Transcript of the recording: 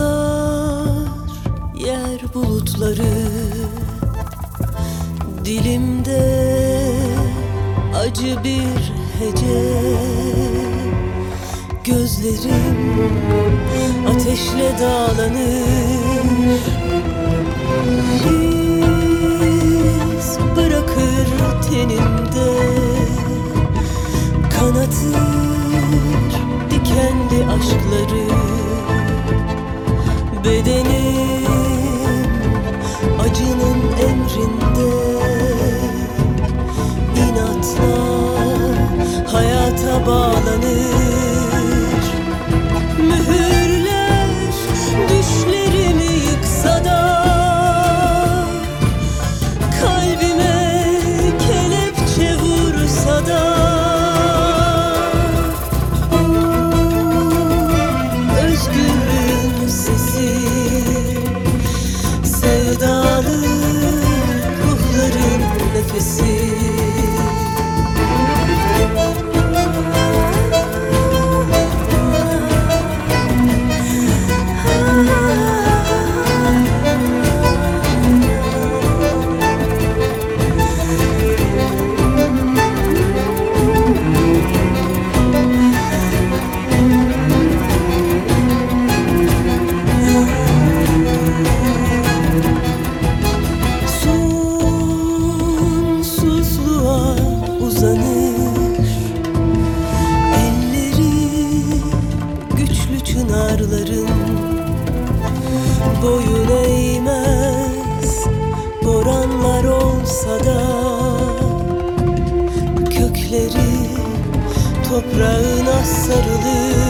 Dumanlar yer bulutları. Dilimde acı bir hece. Gözlerim ateşle dağlanır. İz bırakır tenimde. Kanatır dikenli aşkları bağlanır toprağına sarılıp